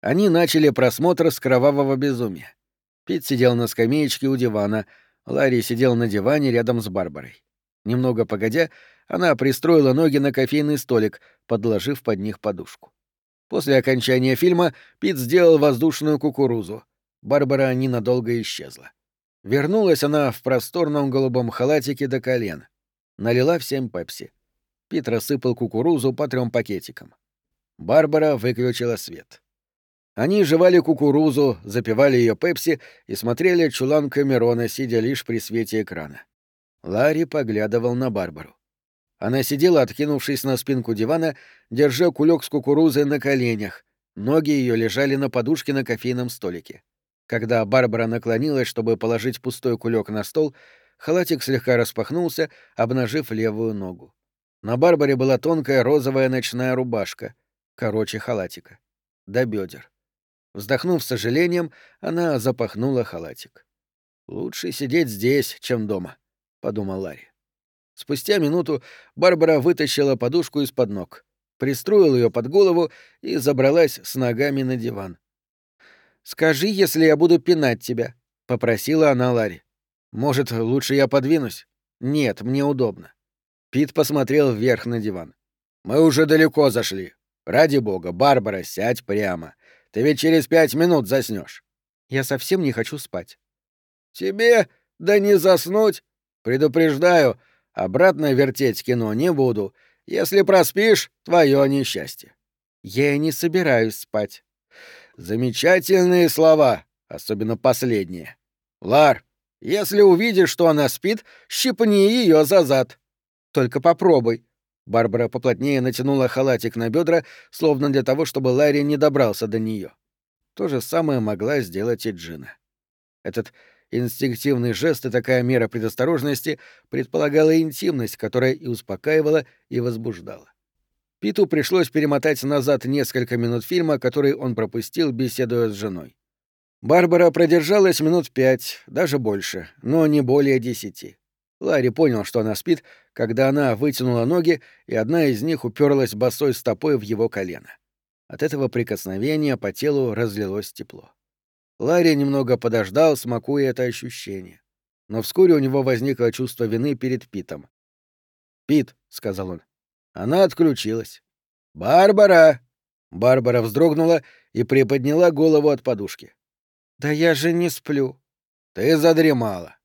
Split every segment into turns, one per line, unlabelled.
Они начали просмотр с кровавого безумия. Пит сидел на скамеечке у дивана, Ларри сидел на диване рядом с Барбарой. Немного погодя, она пристроила ноги на кофейный столик, подложив под них подушку. После окончания фильма Пит сделал воздушную кукурузу. Барбара ненадолго исчезла. Вернулась она в просторном голубом халатике до колен. Налила всем пепси. Пит рассыпал кукурузу по трем пакетикам. Барбара выключила свет. Они жевали кукурузу, запивали ее пепси и смотрели чулан Камерона, сидя лишь при свете экрана. Ларри поглядывал на Барбару. Она сидела, откинувшись на спинку дивана, держа кулек с кукурузой на коленях. Ноги ее лежали на подушке на кофейном столике. Когда Барбара наклонилась, чтобы положить пустой кулек на стол, халатик слегка распахнулся, обнажив левую ногу. На Барбаре была тонкая розовая ночная рубашка, короче халатика, до бедер. Вздохнув с сожалением, она запахнула халатик. «Лучше сидеть здесь, чем дома», — подумал Ларри. Спустя минуту Барбара вытащила подушку из-под ног, пристроила ее под голову и забралась с ногами на диван. «Скажи, если я буду пинать тебя», — попросила она Ларри. «Может, лучше я подвинусь?» «Нет, мне удобно». Пит посмотрел вверх на диван. «Мы уже далеко зашли. Ради бога, Барбара, сядь прямо. Ты ведь через пять минут заснешь. «Я совсем не хочу спать». «Тебе? Да не заснуть. Предупреждаю, Обратно вертеть кино не буду. Если проспишь, твое несчастье. Я и не собираюсь спать. Замечательные слова, особенно последние. Лар, если увидишь, что она спит, щипни ее за зад. Только попробуй. Барбара поплотнее натянула халатик на бедра, словно для того, чтобы Ларри не добрался до нее. То же самое могла сделать и Джина. Этот Инстинктивный жест и такая мера предосторожности предполагала интимность, которая и успокаивала, и возбуждала. Питу пришлось перемотать назад несколько минут фильма, который он пропустил, беседуя с женой. Барбара продержалась минут пять, даже больше, но не более десяти. Ларри понял, что она спит, когда она вытянула ноги, и одна из них уперлась босой стопой в его колено. От этого прикосновения по телу разлилось тепло. Ларри немного подождал, смакуя это ощущение. Но вскоре у него возникло чувство вины перед Питом. «Пит», — сказал он, — «она отключилась». «Барбара!» Барбара вздрогнула и приподняла голову от подушки. «Да я же не сплю». «Ты задремала».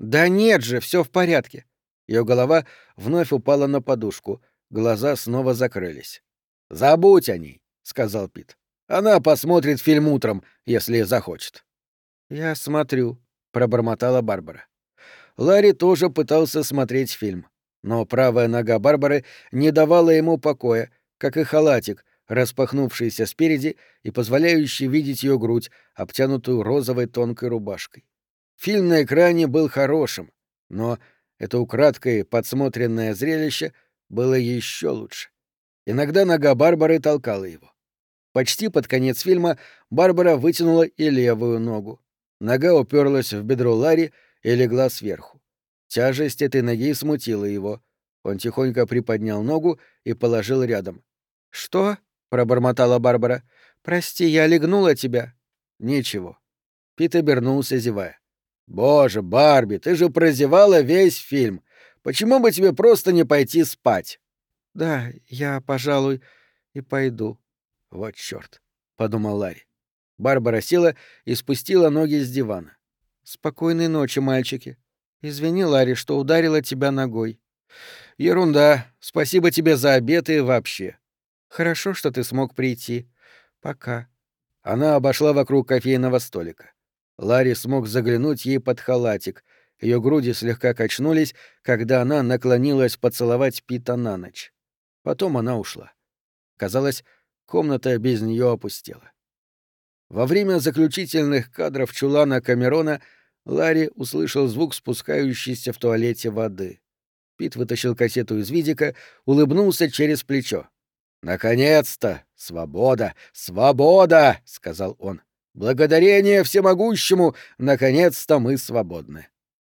«Да нет же, все в порядке». Ее голова вновь упала на подушку, глаза снова закрылись. «Забудь о ней», — сказал Пит. Она посмотрит фильм утром, если захочет. Я смотрю, пробормотала Барбара. Ларри тоже пытался смотреть фильм, но правая нога Барбары не давала ему покоя, как и халатик, распахнувшийся спереди и позволяющий видеть ее грудь, обтянутую розовой тонкой рубашкой. Фильм на экране был хорошим, но это украдкой подсмотренное зрелище было еще лучше. Иногда нога Барбары толкала его. Почти под конец фильма Барбара вытянула и левую ногу. Нога уперлась в бедро Ларри и легла сверху. Тяжесть этой ноги смутила его. Он тихонько приподнял ногу и положил рядом. «Что?» — пробормотала Барбара. «Прости, я легнула тебя». «Ничего». Пит обернулся, зевая. «Боже, Барби, ты же прозевала весь фильм. Почему бы тебе просто не пойти спать?» «Да, я, пожалуй, и пойду», вот чёрт, подумал Ларри. Барбара села и спустила ноги с дивана. Спокойной ночи, мальчики. Извини, Ларри, что ударила тебя ногой. Ерунда. Спасибо тебе за обед и вообще. Хорошо, что ты смог прийти. Пока. Она обошла вокруг кофейного столика. Ларри смог заглянуть ей под халатик. Ее груди слегка качнулись, когда она наклонилась поцеловать Пита на ночь. Потом она ушла. Казалось, комната без нее опустела. Во время заключительных кадров чулана Камерона Ларри услышал звук спускающейся в туалете воды. Пит вытащил кассету из видика, улыбнулся через плечо. «Наконец-то! Свобода! Свобода!» — сказал он. «Благодарение всемогущему! Наконец-то мы свободны!»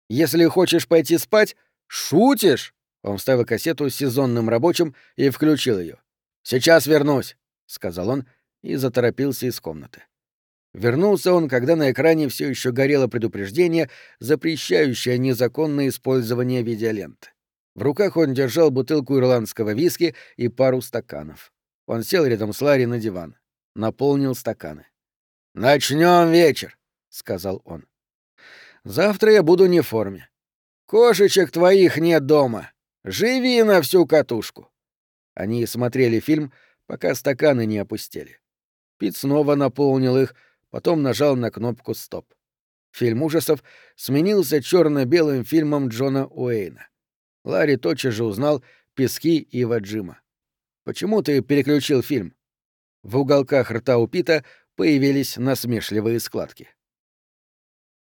«Если хочешь пойти спать, шутишь!» Он вставил кассету с сезонным рабочим и включил ее. «Сейчас вернусь!» — сказал он и заторопился из комнаты. Вернулся он, когда на экране все еще горело предупреждение, запрещающее незаконное использование видеоленты. В руках он держал бутылку ирландского виски и пару стаканов. Он сел рядом с Ларри на диван, наполнил стаканы. Начнем вечер, сказал он. Завтра я буду не в форме. Кошечек твоих нет дома. Живи на всю катушку. Они смотрели фильм, пока стаканы не опустели. Пит снова наполнил их, потом нажал на кнопку «Стоп». Фильм ужасов сменился черно белым фильмом Джона Уэйна. Ларри тотчас же узнал «Пески Ива Джима». «Почему ты переключил фильм?» В уголках рта у Пита появились насмешливые складки.